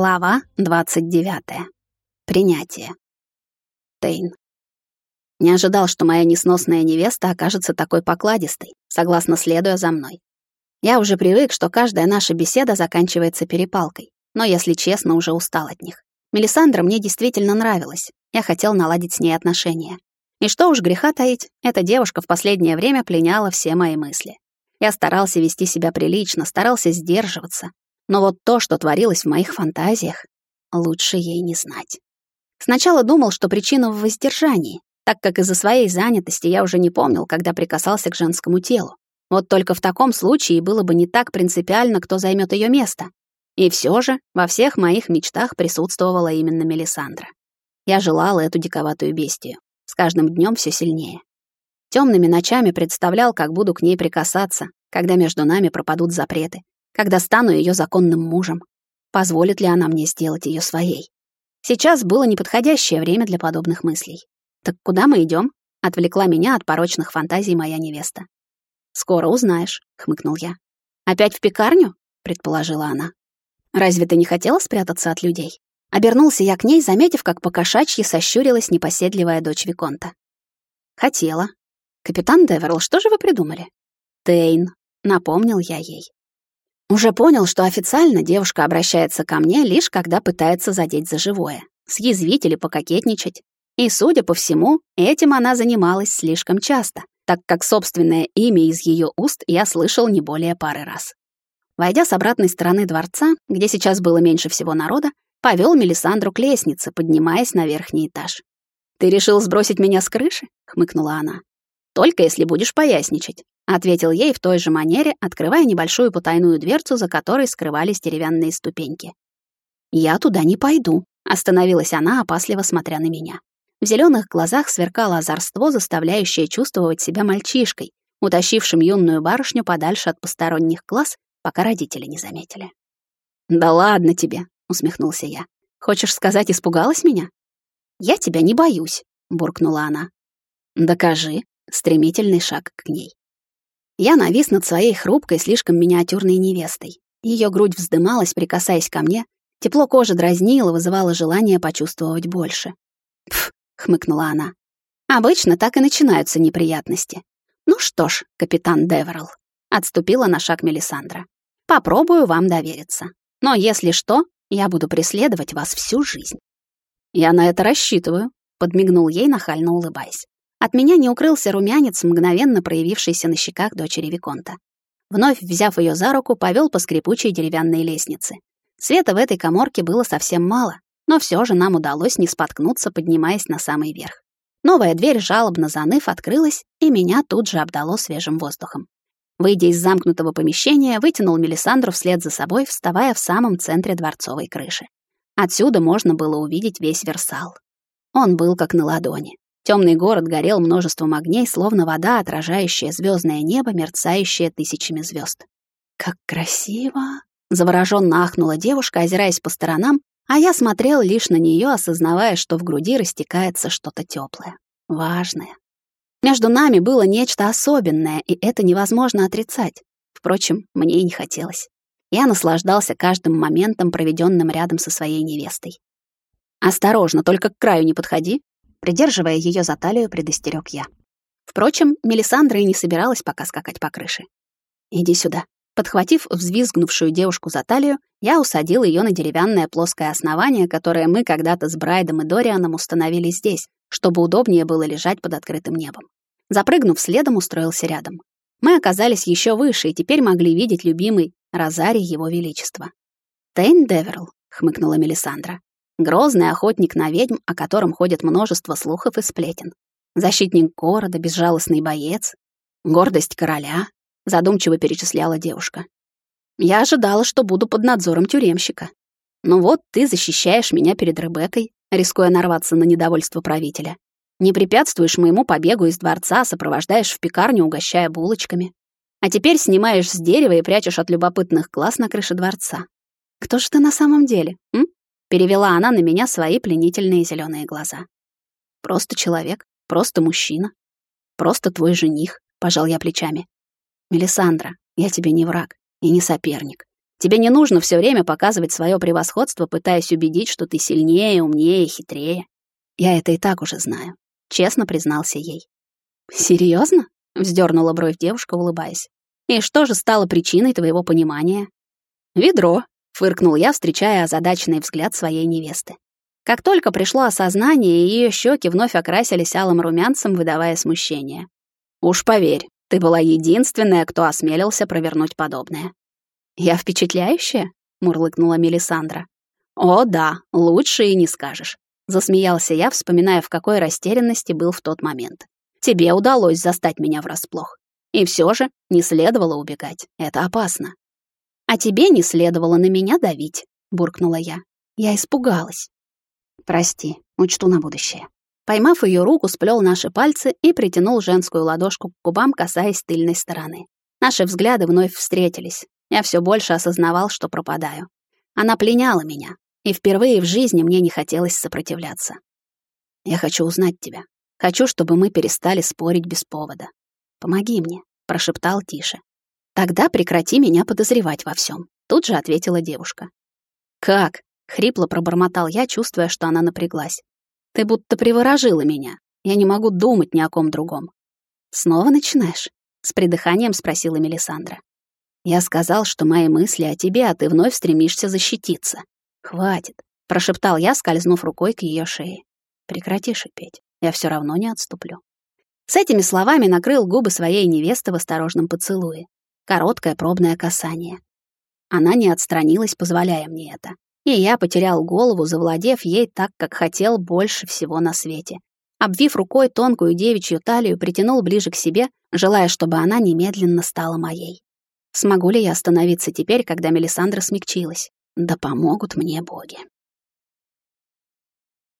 Глава 29. Принятие. Тейн. Не ожидал, что моя несносная невеста окажется такой покладистой, согласно следуя за мной. Я уже привык, что каждая наша беседа заканчивается перепалкой, но, если честно, уже устал от них. Мелисандра мне действительно нравилась, я хотел наладить с ней отношения. И что уж греха таить, эта девушка в последнее время пленяла все мои мысли. Я старался вести себя прилично, старался сдерживаться, но вот то, что творилось в моих фантазиях, лучше ей не знать. Сначала думал, что причина в воздержании, так как из-за своей занятости я уже не помнил, когда прикасался к женскому телу. Вот только в таком случае было бы не так принципиально, кто займет ее место. И все же во всех моих мечтах присутствовала именно Мелисандра. Я желала эту диковатую бестию. С каждым днем все сильнее. Темными ночами представлял, как буду к ней прикасаться, когда между нами пропадут запреты, когда стану ее законным мужем. Позволит ли она мне сделать ее своей? Сейчас было неподходящее время для подобных мыслей. «Так куда мы идем? отвлекла меня от порочных фантазий моя невеста. «Скоро узнаешь», — хмыкнул я. «Опять в пекарню?» — предположила она. «Разве ты не хотела спрятаться от людей?» Обернулся я к ней, заметив, как покошачьи сощурилась непоседливая дочь Виконта. «Хотела». «Капитан Деверл, что же вы придумали?» «Тейн», — напомнил я ей. Уже понял, что официально девушка обращается ко мне лишь когда пытается задеть за живое, съязвить или пококетничать. И, судя по всему, этим она занималась слишком часто, так как собственное имя из ее уст я слышал не более пары раз. Войдя с обратной стороны дворца, где сейчас было меньше всего народа, повел Мелисандру к лестнице, поднимаясь на верхний этаж. «Ты решил сбросить меня с крыши?» — хмыкнула она. «Только если будешь поясничать ответил ей в той же манере, открывая небольшую потайную дверцу, за которой скрывались деревянные ступеньки. «Я туда не пойду», — остановилась она, опасливо смотря на меня. В зеленых глазах сверкало озорство, заставляющее чувствовать себя мальчишкой, утащившим юную барышню подальше от посторонних глаз, пока родители не заметили. «Да ладно тебе», — усмехнулся я. «Хочешь сказать, испугалась меня?» «Я тебя не боюсь», — буркнула она. «Докажи», — стремительный шаг к ней. Я навис над своей хрупкой, слишком миниатюрной невестой. Ее грудь вздымалась, прикасаясь ко мне. Тепло кожи дразнило, вызывало желание почувствовать больше. «Пф», — хмыкнула она. «Обычно так и начинаются неприятности. Ну что ж, капитан Деверл», — отступила на шаг Мелисандра. «Попробую вам довериться. Но если что, я буду преследовать вас всю жизнь». «Я на это рассчитываю», — подмигнул ей, нахально улыбаясь. От меня не укрылся румянец, мгновенно проявившийся на щеках дочери Виконта. Вновь взяв ее за руку, повел по скрипучей деревянной лестнице. Света в этой коморке было совсем мало, но все же нам удалось не споткнуться, поднимаясь на самый верх. Новая дверь, жалобно заныв, открылась, и меня тут же обдало свежим воздухом. Выйдя из замкнутого помещения, вытянул Мелисандру вслед за собой, вставая в самом центре дворцовой крыши. Отсюда можно было увидеть весь Версал. Он был как на ладони. Темный город горел множеством огней, словно вода, отражающая звездное небо, мерцающее тысячами звезд. «Как красиво!» — завороженно ахнула девушка, озираясь по сторонам, а я смотрел лишь на нее, осознавая, что в груди растекается что-то теплое, важное. Между нами было нечто особенное, и это невозможно отрицать. Впрочем, мне и не хотелось. Я наслаждался каждым моментом, проведенным рядом со своей невестой. «Осторожно, только к краю не подходи», Придерживая ее за талию, предостерег я. Впрочем, Мелисандра и не собиралась пока скакать по крыше. «Иди сюда». Подхватив взвизгнувшую девушку за талию, я усадил ее на деревянное плоское основание, которое мы когда-то с Брайдом и Дорианом установили здесь, чтобы удобнее было лежать под открытым небом. Запрыгнув следом, устроился рядом. Мы оказались еще выше и теперь могли видеть любимый Розарий Его Величества. «Тейн Деверл», — хмыкнула Мелисандра. Грозный охотник на ведьм, о котором ходит множество слухов и сплетен. Защитник города, безжалостный боец. Гордость короля, задумчиво перечисляла девушка. Я ожидала, что буду под надзором тюремщика. Но вот ты защищаешь меня перед Ребеккой, рискуя нарваться на недовольство правителя. Не препятствуешь моему побегу из дворца, сопровождаешь в пекарню, угощая булочками. А теперь снимаешь с дерева и прячешь от любопытных глаз на крыше дворца. Кто же ты на самом деле, м? Перевела она на меня свои пленительные зеленые глаза. Просто человек, просто мужчина, просто твой жених, пожал я плечами. Мелисандра, я тебе не враг и не соперник. Тебе не нужно все время показывать свое превосходство, пытаясь убедить, что ты сильнее, умнее, хитрее. Я это и так уже знаю, честно признался ей. Серьезно? вздернула бровь девушка, улыбаясь. И что же стало причиной твоего понимания? Ведро, фыркнул я, встречая озадаченный взгляд своей невесты. Как только пришло осознание, ее щеки вновь окрасились алым румянцем, выдавая смущение. Уж поверь, ты была единственная, кто осмелился провернуть подобное. Я впечатляющая? мурлыкнула Мелисандра. О, да, лучше и не скажешь. Засмеялся я, вспоминая, в какой растерянности был в тот момент. Тебе удалось застать меня врасплох. И все же не следовало убегать. Это опасно. А тебе не следовало на меня давить, буркнула я. Я испугалась. Прости, учту на будущее. Поймав ее руку, сплел наши пальцы и притянул женскую ладошку к губам, касаясь тыльной стороны. Наши взгляды вновь встретились. Я все больше осознавал, что пропадаю. Она пленяла меня, и впервые в жизни мне не хотелось сопротивляться. Я хочу узнать тебя. Хочу, чтобы мы перестали спорить без повода. Помоги мне, прошептал тише. Тогда прекрати меня подозревать во всем. Тут же ответила девушка. Как? хрипло пробормотал я, чувствуя, что она напряглась. Ты будто приворожила меня. Я не могу думать ни о ком другом. Снова начинаешь? С придыханием спросила Мелисандра. Я сказал, что мои мысли о тебе, а ты вновь стремишься защититься. Хватит, прошептал я, скользнув рукой к ее шее. Прекрати шипеть. Я все равно не отступлю. С этими словами накрыл губы своей невесты в осторожном поцелуе. Короткое пробное касание. Она не отстранилась, позволяя мне это и я потерял голову, завладев ей так, как хотел больше всего на свете. Обвив рукой тонкую девичью талию, притянул ближе к себе, желая, чтобы она немедленно стала моей. Смогу ли я остановиться теперь, когда Мелисандра смягчилась? Да помогут мне боги.